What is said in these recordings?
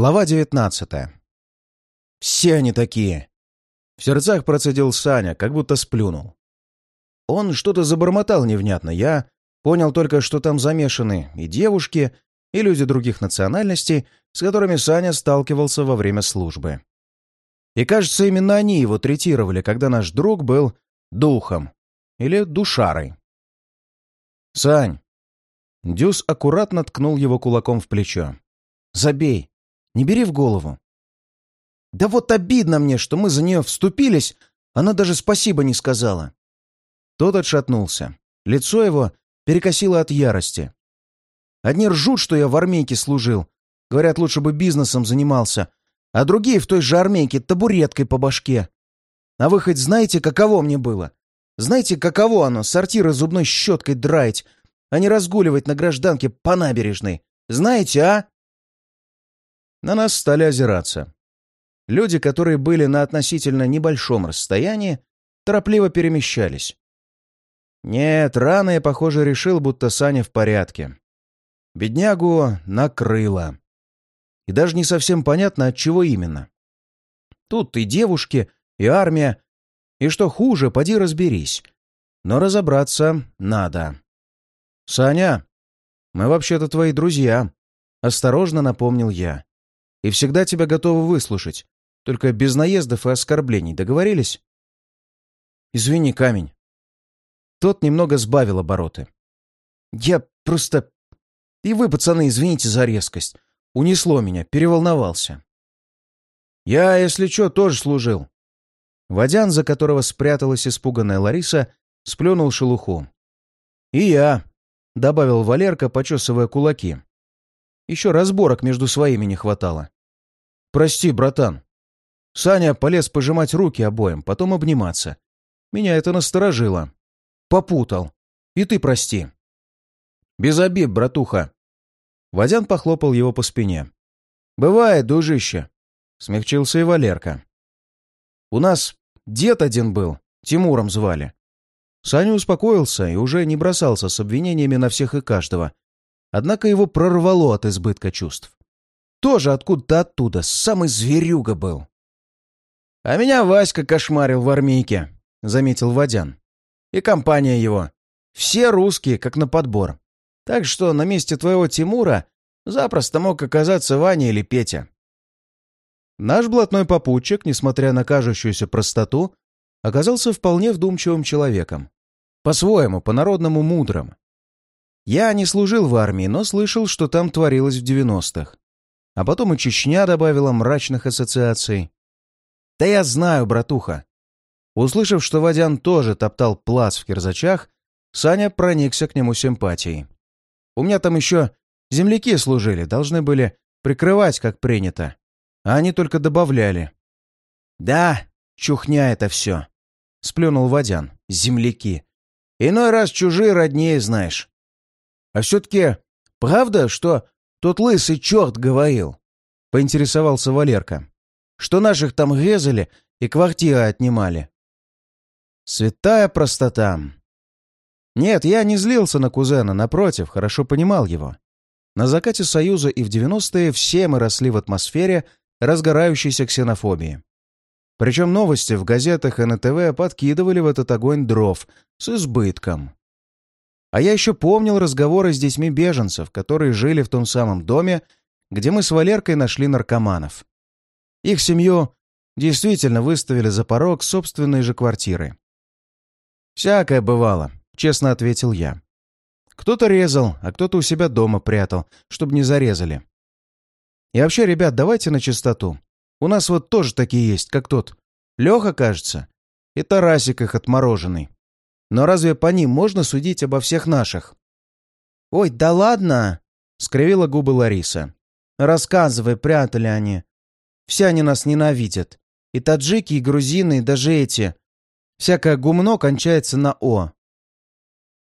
Глава девятнадцатая. «Все они такие!» В сердцах процедил Саня, как будто сплюнул. Он что-то забормотал невнятно. Я понял только, что там замешаны и девушки, и люди других национальностей, с которыми Саня сталкивался во время службы. И, кажется, именно они его третировали, когда наш друг был духом или душарой. «Сань!» Дюс аккуратно ткнул его кулаком в плечо. «Забей! Не бери в голову. Да вот обидно мне, что мы за нее вступились, она даже спасибо не сказала. Тот отшатнулся. Лицо его перекосило от ярости. Одни ржут, что я в армейке служил. Говорят, лучше бы бизнесом занимался. А другие в той же армейке табуреткой по башке. А вы хоть знаете, каково мне было? Знаете, каково оно сортиры зубной щеткой драить, а не разгуливать на гражданке по набережной? Знаете, а? На нас стали озираться. Люди, которые были на относительно небольшом расстоянии, торопливо перемещались. Нет, рано я, похоже, решил, будто Саня в порядке. Беднягу накрыло. И даже не совсем понятно, от чего именно. Тут и девушки, и армия, и что хуже, поди разберись. Но разобраться надо. «Саня, мы вообще-то твои друзья», — осторожно напомнил я и всегда тебя готовы выслушать. Только без наездов и оскорблений. Договорились? Извини, камень. Тот немного сбавил обороты. Я просто... И вы, пацаны, извините за резкость. Унесло меня, переволновался. Я, если что, тоже служил. Водян, за которого спряталась испуганная Лариса, сплюнул шелуху. «И я», — добавил Валерка, почесывая кулаки. Еще разборок между своими не хватало. «Прости, братан». Саня полез пожимать руки обоим, потом обниматься. Меня это насторожило. Попутал. И ты прости. Без обид, братуха. Водян похлопал его по спине. «Бывает, дружище», — смягчился и Валерка. «У нас дед один был, Тимуром звали». Саня успокоился и уже не бросался с обвинениями на всех и каждого, Однако его прорвало от избытка чувств. Тоже откуда-то оттуда, самый зверюга был. «А меня Васька кошмарил в армейке», — заметил Водян. «И компания его. Все русские, как на подбор. Так что на месте твоего Тимура запросто мог оказаться Ваня или Петя». Наш блатной попутчик, несмотря на кажущуюся простоту, оказался вполне вдумчивым человеком. По-своему, по-народному мудрым. Я не служил в армии, но слышал, что там творилось в 90-х. А потом и Чечня добавила мрачных ассоциаций. Да я знаю, братуха. Услышав, что Вадян тоже топтал плац в кирзачах, Саня проникся к нему симпатией. У меня там еще земляки служили, должны были прикрывать, как принято. А они только добавляли. «Да, чухня это все», — сплюнул Вадян. «Земляки. Иной раз чужие роднее знаешь. А все-таки правда, что тот лысый черт говорил?» — поинтересовался Валерка. «Что наших там резали и квартиры отнимали». Святая простота. Нет, я не злился на кузена, напротив, хорошо понимал его. На закате Союза и в 90-е все мы росли в атмосфере разгорающейся ксенофобии. Причем новости в газетах и на ТВ подкидывали в этот огонь дров с избытком. А я еще помнил разговоры с детьми беженцев, которые жили в том самом доме, где мы с Валеркой нашли наркоманов. Их семью действительно выставили за порог собственной же квартиры. «Всякое бывало», — честно ответил я. «Кто-то резал, а кто-то у себя дома прятал, чтобы не зарезали. И вообще, ребят, давайте на чистоту. У нас вот тоже такие есть, как тот. Леха, кажется, и Тарасик их отмороженный. Но разве по ним можно судить обо всех наших? «Ой, да ладно!» — скривила губы Лариса. «Рассказывай, прятали они. Все они нас ненавидят. И таджики, и грузины, и даже эти. Всякое гумно кончается на «о».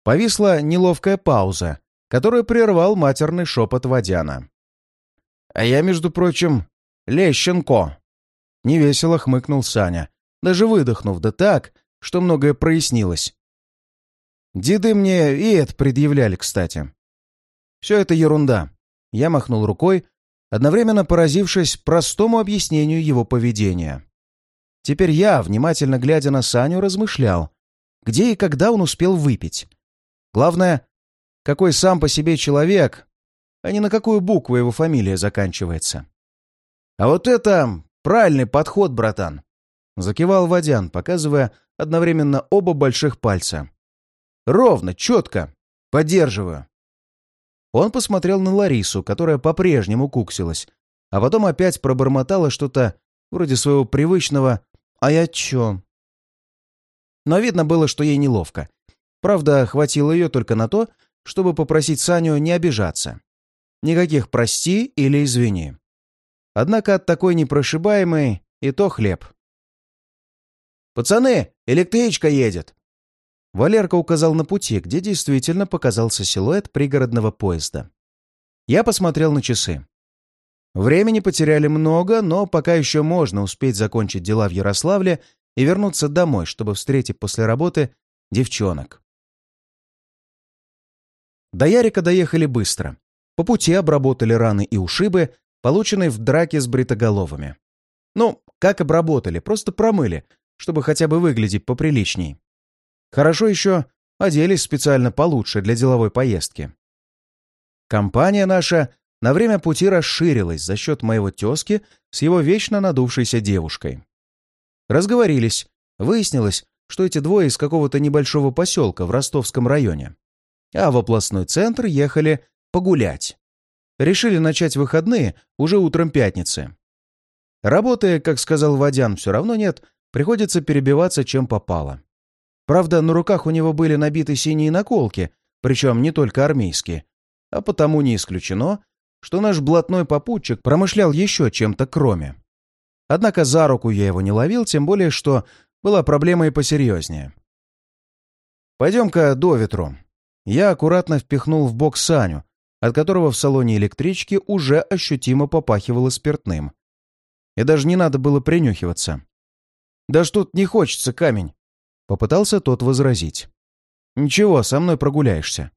Повисла неловкая пауза, которую прервал матерный шепот Водяна. «А я, между прочим, Лещенко!» Невесело хмыкнул Саня, даже выдохнув, да так, что многое прояснилось. Деды мне и это предъявляли, кстати. Все это ерунда. Я махнул рукой, одновременно поразившись простому объяснению его поведения. Теперь я, внимательно глядя на Саню, размышлял, где и когда он успел выпить. Главное, какой сам по себе человек, а не на какую букву его фамилия заканчивается. «А вот это правильный подход, братан!» — закивал Водян, показывая одновременно оба больших пальца. «Ровно, четко. Поддерживаю». Он посмотрел на Ларису, которая по-прежнему куксилась, а потом опять пробормотала что-то вроде своего привычного «А я чё?». Но видно было, что ей неловко. Правда, хватило ее только на то, чтобы попросить Саню не обижаться. Никаких «прости» или «извини». Однако от такой непрошибаемой и то хлеб. «Пацаны, электричка едет!» Валерка указал на пути, где действительно показался силуэт пригородного поезда. Я посмотрел на часы. Времени потеряли много, но пока еще можно успеть закончить дела в Ярославле и вернуться домой, чтобы встретить после работы девчонок. До Ярика доехали быстро. По пути обработали раны и ушибы, полученные в драке с бритоголовыми. Ну, как обработали, просто промыли, чтобы хотя бы выглядеть поприличней. Хорошо еще оделись специально получше для деловой поездки. Компания наша на время пути расширилась за счет моего тезки с его вечно надувшейся девушкой. Разговорились. Выяснилось, что эти двое из какого-то небольшого поселка в ростовском районе. А в областной центр ехали погулять. Решили начать выходные уже утром пятницы. Работы, как сказал Водян, все равно нет, приходится перебиваться чем попало. Правда, на руках у него были набиты синие наколки, причем не только армейские, а потому не исключено, что наш блатной попутчик промышлял еще чем-то кроме. Однако за руку я его не ловил, тем более, что была проблема и посерьезнее. «Пойдем-ка до ветру». Я аккуратно впихнул в бок Саню, от которого в салоне электрички уже ощутимо попахивало спиртным. И даже не надо было принюхиваться. «Да что тут не хочется, камень!» Попытался тот возразить. «Ничего, со мной прогуляешься».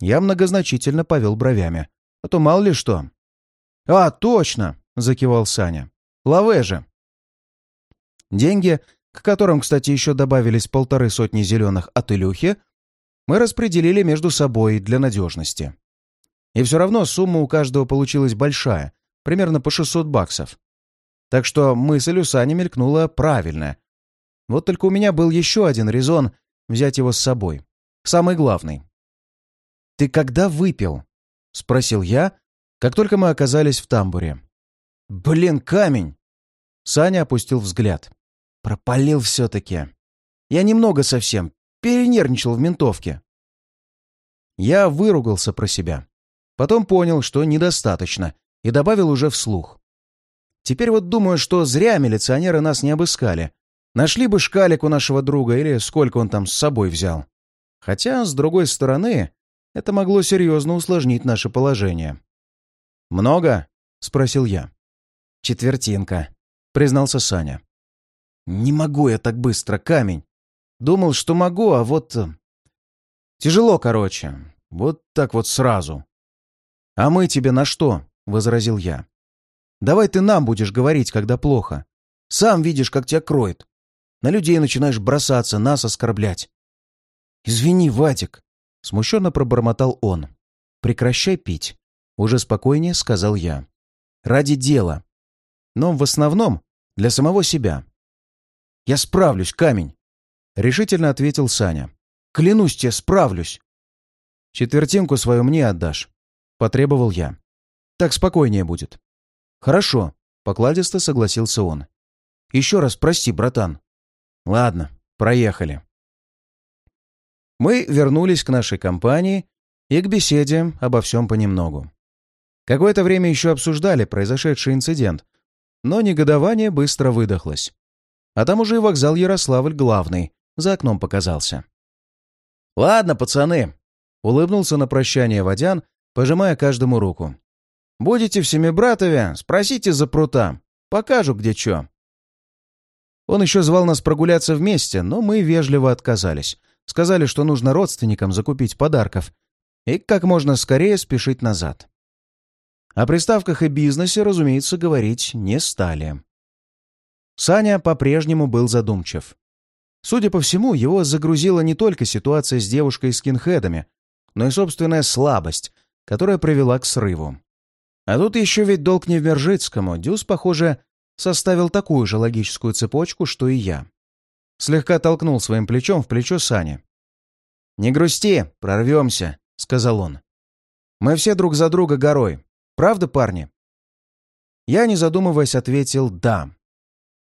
Я многозначительно повел бровями. А то мало ли что. «А, точно!» — закивал Саня. «Лаве же!» Деньги, к которым, кстати, еще добавились полторы сотни зеленых от Илюхи, мы распределили между собой для надежности. И все равно сумма у каждого получилась большая, примерно по 600 баксов. Так что мысль у Сани мелькнула правильная, вот только у меня был еще один резон взять его с собой. Самый главный. «Ты когда выпил?» — спросил я, как только мы оказались в тамбуре. «Блин, камень!» Саня опустил взгляд. «Пропалил все-таки. Я немного совсем. Перенервничал в ментовке». Я выругался про себя. Потом понял, что недостаточно, и добавил уже вслух. Теперь вот думаю, что зря милиционеры нас не обыскали. Нашли бы шкалик у нашего друга или сколько он там с собой взял. Хотя, с другой стороны, это могло серьезно усложнить наше положение. «Много?» — спросил я. «Четвертинка», — признался Саня. «Не могу я так быстро, камень. Думал, что могу, а вот... Э, тяжело, короче. Вот так вот сразу». «А мы тебе на что?» — возразил я. «Давай ты нам будешь говорить, когда плохо. Сам видишь, как тебя кроет. На людей начинаешь бросаться, нас оскорблять. «Извини, Вадик», — смущенно пробормотал он. «Прекращай пить», — уже спокойнее сказал я. «Ради дела. Но в основном для самого себя». «Я справлюсь, камень», — решительно ответил Саня. «Клянусь тебе, справлюсь». «Четвертинку свою мне отдашь», — потребовал я. «Так спокойнее будет». «Хорошо», — покладисто согласился он. «Еще раз прости, братан. Ладно, проехали. Мы вернулись к нашей компании и к беседе обо всем понемногу. Какое-то время еще обсуждали произошедший инцидент, но негодование быстро выдохлось. А там уже и вокзал Ярославль главный за окном показался. «Ладно, пацаны», — улыбнулся на прощание Водян, пожимая каждому руку. «Будете в Семибратове, спросите за прута. Покажу, где чё». Он еще звал нас прогуляться вместе, но мы вежливо отказались. Сказали, что нужно родственникам закупить подарков и как можно скорее спешить назад. О приставках и бизнесе, разумеется, говорить не стали. Саня по-прежнему был задумчив. Судя по всему, его загрузила не только ситуация с девушкой с кинхедами, но и собственная слабость, которая привела к срыву. А тут еще ведь долг не в Невмержицкому. Дюс, похоже, составил такую же логическую цепочку, что и я. Слегка толкнул своим плечом в плечо Сани. «Не грусти, прорвемся», — сказал он. «Мы все друг за друга горой. Правда, парни?» Я, не задумываясь, ответил «да».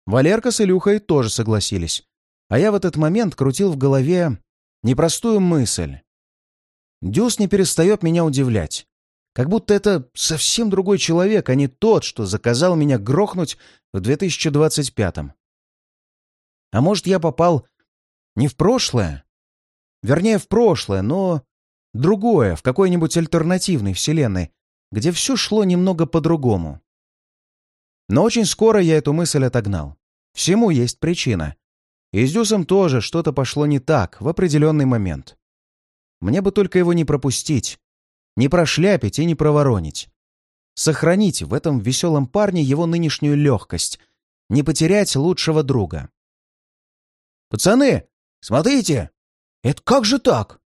Валерка с Илюхой тоже согласились. А я в этот момент крутил в голове непростую мысль. Дюс не перестает меня удивлять. Как будто это совсем другой человек, а не тот, что заказал меня грохнуть в 2025-м. А может, я попал не в прошлое? Вернее, в прошлое, но другое, в какой-нибудь альтернативной вселенной, где все шло немного по-другому. Но очень скоро я эту мысль отогнал. Всему есть причина. И с Дюсом тоже что-то пошло не так в определенный момент. Мне бы только его не пропустить. Не прошляпить и не проворонить. Сохранить в этом веселом парне его нынешнюю легкость. Не потерять лучшего друга. «Пацаны, смотрите! Это как же так?»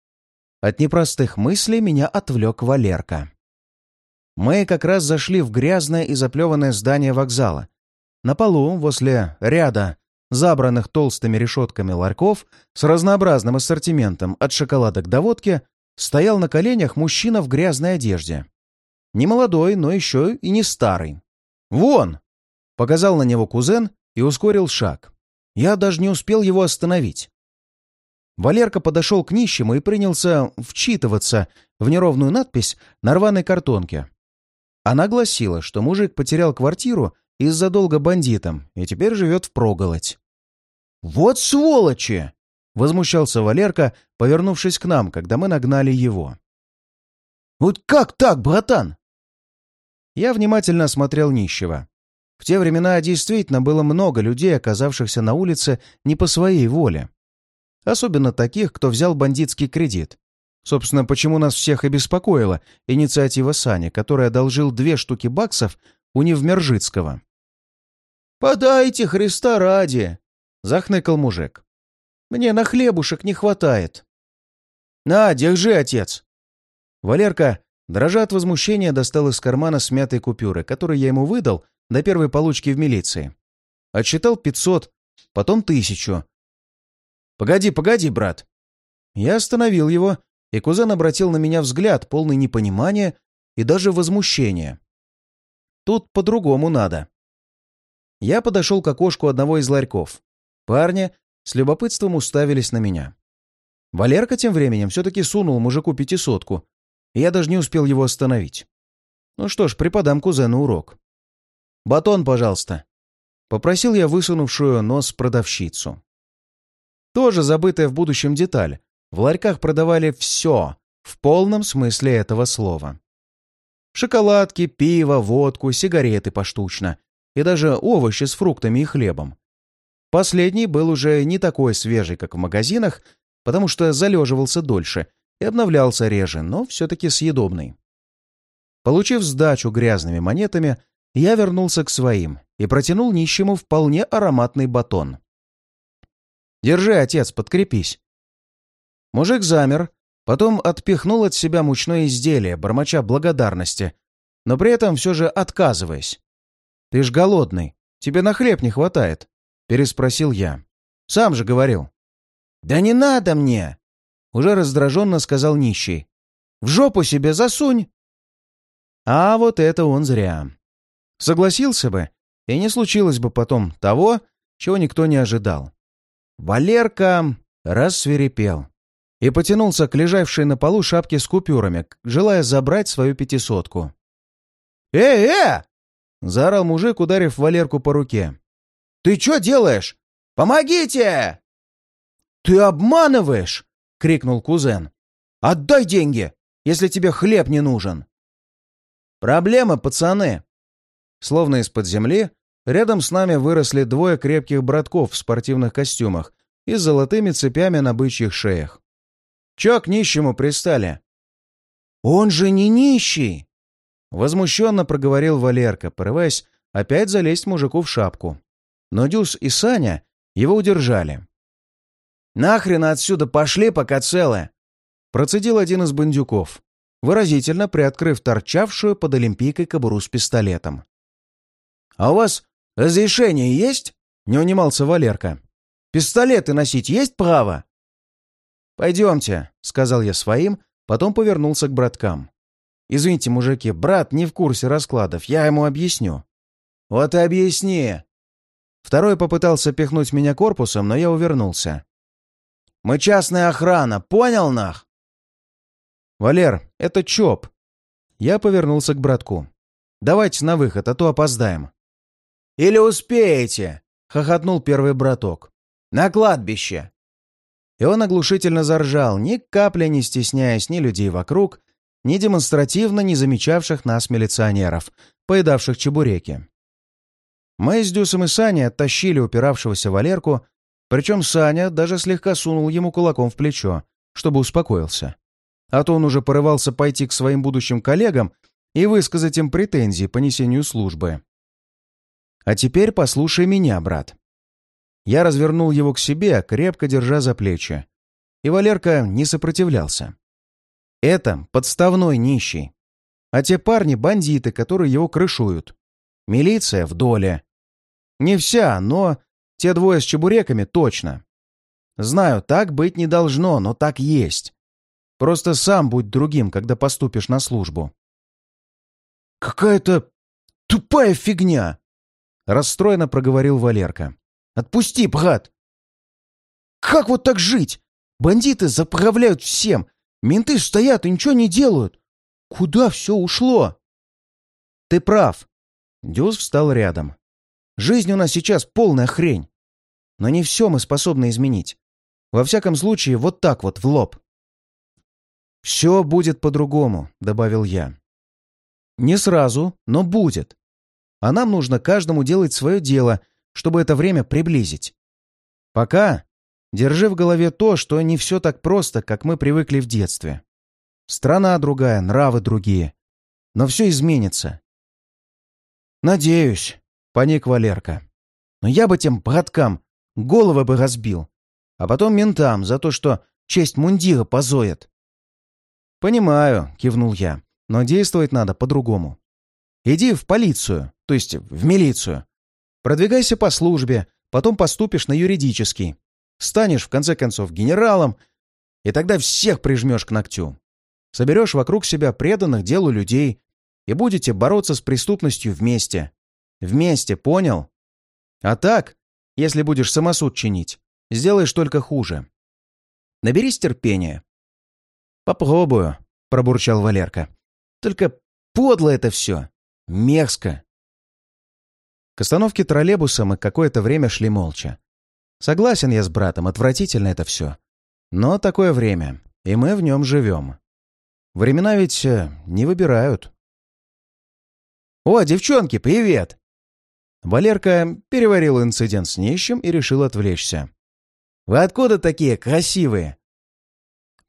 От непростых мыслей меня отвлек Валерка. Мы как раз зашли в грязное и заплеванное здание вокзала. На полу, возле ряда забранных толстыми решетками ларьков с разнообразным ассортиментом от шоколадок до водки, стоял на коленях мужчина в грязной одежде. Не молодой, но еще и не старый. «Вон!» — показал на него кузен и ускорил шаг. Я даже не успел его остановить. Валерка подошел к нищему и принялся вчитываться в неровную надпись на рваной картонке. Она гласила, что мужик потерял квартиру из-за долга бандитам и теперь живет в проголодь. «Вот сволочи!» Возмущался Валерка, повернувшись к нам, когда мы нагнали его. «Вот как так, братан?» Я внимательно осмотрел нищего. В те времена действительно было много людей, оказавшихся на улице не по своей воле. Особенно таких, кто взял бандитский кредит. Собственно, почему нас всех и беспокоила инициатива Сани, который одолжил две штуки баксов у Невмержицкого. «Подайте Христа ради!» — захныкал мужик. Мне на хлебушек не хватает. На, держи, отец. Валерка, дрожа от возмущения, достал из кармана смятой купюры, которую я ему выдал до первой получки в милиции. Отсчитал пятьсот, потом тысячу. «Погоди, погоди, брат!» Я остановил его, и кузен обратил на меня взгляд, полный непонимания и даже возмущения. Тут по-другому надо. Я подошел к окошку одного из ларьков. Парня, с любопытством уставились на меня. Валерка тем временем все-таки сунул мужику пятисотку, и я даже не успел его остановить. Ну что ж, преподам кузену урок. «Батон, пожалуйста», — попросил я высунувшую нос продавщицу. Тоже забытая в будущем деталь. В ларьках продавали все, в полном смысле этого слова. Шоколадки, пиво, водку, сигареты поштучно и даже овощи с фруктами и хлебом. Последний был уже не такой свежий, как в магазинах, потому что залеживался дольше и обновлялся реже, но все-таки съедобный. Получив сдачу грязными монетами, я вернулся к своим и протянул нищему вполне ароматный батон. «Держи, отец, подкрепись». Мужик замер, потом отпихнул от себя мучное изделие, бормоча благодарности, но при этом все же отказываясь. «Ты ж голодный, тебе на хлеб не хватает». Переспросил я. «Сам же говорил». «Да не надо мне!» Уже раздраженно сказал нищий. «В жопу себе засунь!» А вот это он зря. Согласился бы, и не случилось бы потом того, чего никто не ожидал. Валерка рассверепел и потянулся к лежавшей на полу шапке с купюрами, желая забрать свою пятисотку. «Э-э!» — заорал мужик, ударив Валерку по руке. Ты что делаешь? Помогите!» «Ты обманываешь!» — крикнул кузен. «Отдай деньги, если тебе хлеб не нужен!» «Проблемы, пацаны!» Словно из-под земли, рядом с нами выросли двое крепких братков в спортивных костюмах и с золотыми цепями на бычьих шеях. «Чё к нищему пристали?» «Он же не нищий!» Возмущенно проговорил Валерка, порываясь опять залезть мужику в шапку. Но Дюс и Саня его удержали. «Нахрен отсюда пошли, пока целы!» Процедил один из бандюков, выразительно приоткрыв торчавшую под Олимпийкой кобуру с пистолетом. «А у вас разрешение есть?» — не унимался Валерка. «Пистолеты носить есть право?» «Пойдемте», — сказал я своим, потом повернулся к браткам. «Извините, мужики, брат не в курсе раскладов, я ему объясню». «Вот и объясни!» Второй попытался пихнуть меня корпусом, но я увернулся. «Мы частная охрана, понял, нах?» «Валер, это ЧОП». Я повернулся к братку. «Давайте на выход, а то опоздаем». «Или успеете?» — хохотнул первый браток. «На кладбище!» И он оглушительно заржал, ни капли не стесняясь ни людей вокруг, ни демонстративно не замечавших нас милиционеров, поедавших чебуреки. Мы с Дюсом и Саней оттащили упиравшегося Валерку, причем Саня даже слегка сунул ему кулаком в плечо, чтобы успокоился. А то он уже порывался пойти к своим будущим коллегам и высказать им претензии по несению службы. А теперь послушай меня, брат. Я развернул его к себе, крепко держа за плечи. И Валерка не сопротивлялся. Это подставной нищий. А те парни — бандиты, которые его крышуют. Милиция в доле. Не вся, но те двое с чебуреками точно. Знаю, так быть не должно, но так есть. Просто сам будь другим, когда поступишь на службу. «Какая-то тупая фигня!» Расстроенно проговорил Валерка. «Отпусти, брат!» «Как вот так жить? Бандиты заправляют всем, менты стоят и ничего не делают. Куда все ушло?» «Ты прав». Дюс встал рядом. «Жизнь у нас сейчас полная хрень. Но не все мы способны изменить. Во всяком случае, вот так вот, в лоб». «Все будет по-другому», — добавил я. «Не сразу, но будет. А нам нужно каждому делать свое дело, чтобы это время приблизить. Пока держи в голове то, что не все так просто, как мы привыкли в детстве. Страна другая, нравы другие. Но все изменится. «Надеюсь», — поник Валерка. «Но я бы тем браткам головы бы разбил, а потом ментам за то, что честь мундира позоят». «Понимаю», — кивнул я, — «но действовать надо по-другому. Иди в полицию, то есть в милицию. Продвигайся по службе, потом поступишь на юридический. Станешь, в конце концов, генералом, и тогда всех прижмешь к ногтю. Соберешь вокруг себя преданных делу людей и будете бороться с преступностью вместе. Вместе, понял? А так, если будешь самосуд чинить, сделаешь только хуже. Наберись терпения. «Попробую», — пробурчал Валерка. «Только подло это все. Мерзко. К остановке троллейбуса мы какое-то время шли молча. Согласен я с братом, отвратительно это все. Но такое время, и мы в нем живем. Времена ведь э, не выбирают. «О, девчонки, привет!» Валерка переварил инцидент с нищим и решил отвлечься. «Вы откуда такие красивые?»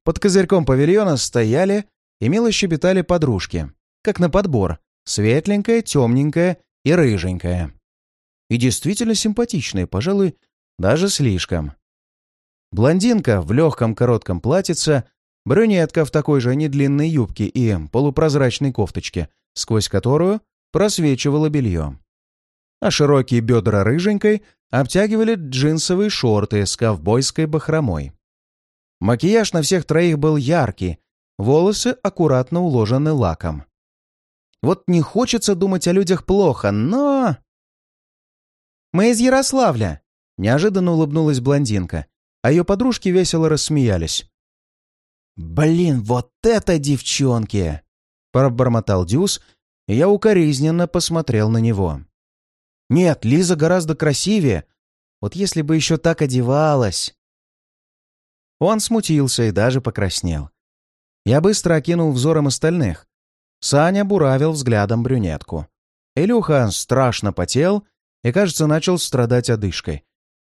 Под козырьком павильона стояли и мило щебетали подружки, как на подбор, Светленькая, темненькая и рыженькая. И действительно симпатичная, пожалуй, даже слишком. Блондинка в легком коротком платьице, брюнетка в такой же недлинной юбке и полупрозрачной кофточке, сквозь которую просвечивало белье. А широкие бедра рыженькой обтягивали джинсовые шорты с ковбойской бахромой. Макияж на всех троих был яркий, волосы аккуратно уложены лаком. Вот не хочется думать о людях плохо, но... «Мы из Ярославля!» — неожиданно улыбнулась блондинка, а ее подружки весело рассмеялись. «Блин, вот это девчонки!» — пробормотал Дюс, и я укоризненно посмотрел на него. «Нет, Лиза гораздо красивее. Вот если бы еще так одевалась...» Он смутился и даже покраснел. Я быстро окинул взором остальных, Саня буравил взглядом брюнетку. Илюха страшно потел и, кажется, начал страдать одышкой.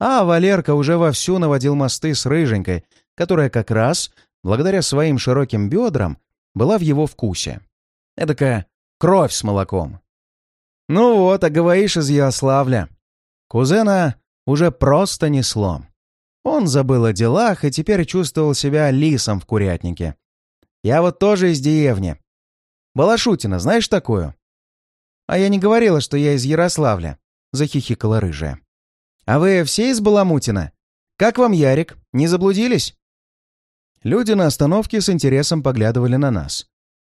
А Валерка уже вовсю наводил мосты с рыженькой, которая как раз, благодаря своим широким бедрам, была в его вкусе. Эдакая Кровь с молоком. Ну вот, а говоришь из Ярославля. Кузена уже просто несло. Он забыл о делах и теперь чувствовал себя лисом в курятнике. Я вот тоже из деревни. Балашутина, знаешь такую? А я не говорила, что я из Ярославля, захихикала рыжая. А вы все из Баламутина? Как вам Ярик? Не заблудились? Люди на остановке с интересом поглядывали на нас.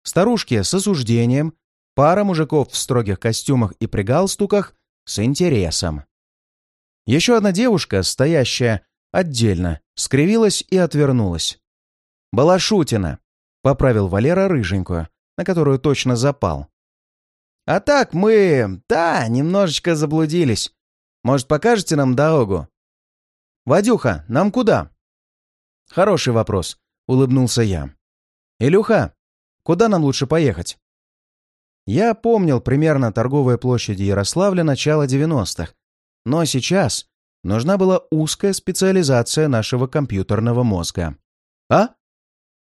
Старушки с осуждением, пара мужиков в строгих костюмах и при галстуках с интересом. Еще одна девушка, стоящая отдельно, скривилась и отвернулась. «Балашутина», — поправил Валера рыженькую, на которую точно запал. «А так мы, да, немножечко заблудились. Может, покажете нам дорогу?» «Вадюха, нам куда?» «Хороший вопрос», — улыбнулся я. «Илюха, куда нам лучше поехать?» Я помнил примерно торговые площади Ярославля начала 90-х, но сейчас нужна была узкая специализация нашего компьютерного мозга. «А?»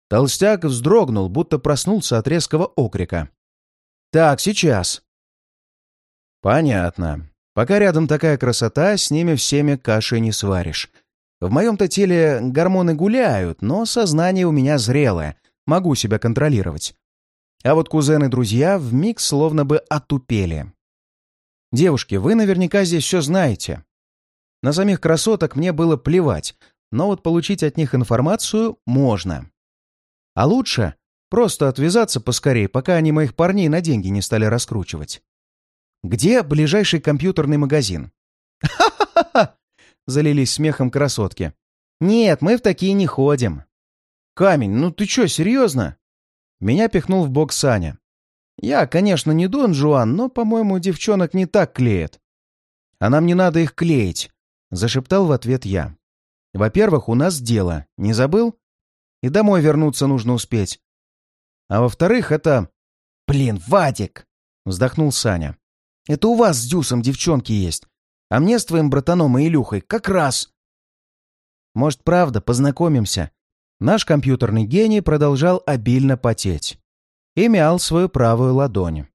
Толстяк вздрогнул, будто проснулся от резкого окрика. «Так, сейчас». «Понятно. Пока рядом такая красота, с ними всеми каши не сваришь. В моем-то теле гормоны гуляют, но сознание у меня зрелое, могу себя контролировать. А вот кузены-друзья вмиг словно бы отупели. Девушки, вы наверняка здесь все знаете. На самих красоток мне было плевать, но вот получить от них информацию можно. А лучше просто отвязаться поскорее, пока они моих парней на деньги не стали раскручивать. Где ближайший компьютерный магазин? Ха-ха-ха! Залились смехом красотки. «Нет, мы в такие не ходим». «Камень, ну ты чё, серьезно?» Меня пихнул в бок Саня. «Я, конечно, не Дон Жуан, но, по-моему, девчонок не так клеят». «А нам не надо их клеить», — зашептал в ответ я. «Во-первых, у нас дело, не забыл? И домой вернуться нужно успеть. А во-вторых, это...» «Блин, Вадик!» — вздохнул Саня. «Это у вас с Дюсом девчонки есть. А мне с твоим братаном и Илюхой как раз. Может, правда, познакомимся. Наш компьютерный гений продолжал обильно потеть. И мял свою правую ладонь.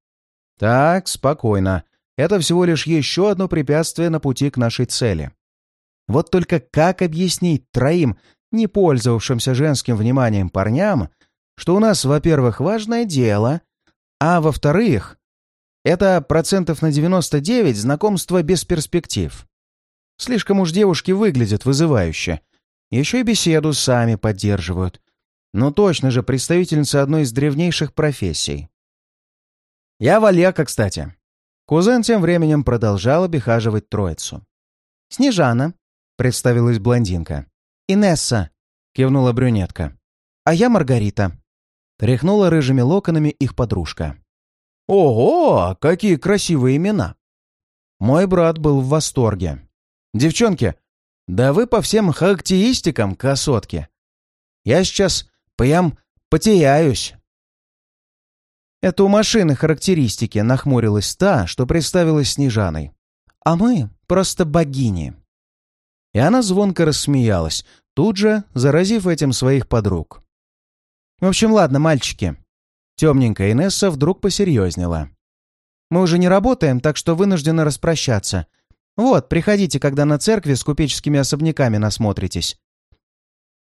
Так, спокойно. Это всего лишь еще одно препятствие на пути к нашей цели. Вот только как объяснить троим, не пользовавшимся женским вниманием парням, что у нас, во-первых, важное дело, а во-вторых, это процентов на 99 знакомства без перспектив. Слишком уж девушки выглядят вызывающе. Еще и беседу сами поддерживают. Ну точно же представительница одной из древнейших профессий. Я Валека, кстати. Кузен тем временем продолжал обихаживать троицу. «Снежана», — представилась блондинка. «Инесса», — кивнула брюнетка. «А я Маргарита», — тряхнула рыжими локонами их подружка. «Ого, какие красивые имена!» Мой брат был в восторге. «Девчонки, да вы по всем характеристикам красотки. Я сейчас прям потеряюсь». «Это у машины характеристики», — нахмурилась та, что представилась Снежаной. «А мы просто богини». И она звонко рассмеялась, тут же заразив этим своих подруг. «В общем, ладно, мальчики, Темненькая Инесса вдруг посерьезнела. «Мы уже не работаем, так что вынуждены распрощаться. Вот, приходите, когда на церкви с купеческими особняками насмотритесь».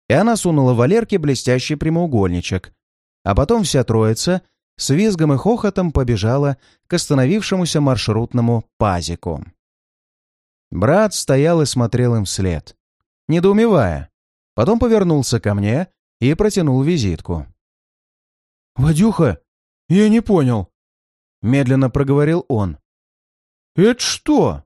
И она сунула Валерке блестящий прямоугольничек. А потом вся троица с визгом и хохотом побежала к остановившемуся маршрутному пазику. Брат стоял и смотрел им вслед, недоумевая. Потом повернулся ко мне и протянул визитку. «Вадюха, я не понял», — медленно проговорил он. «Это что?»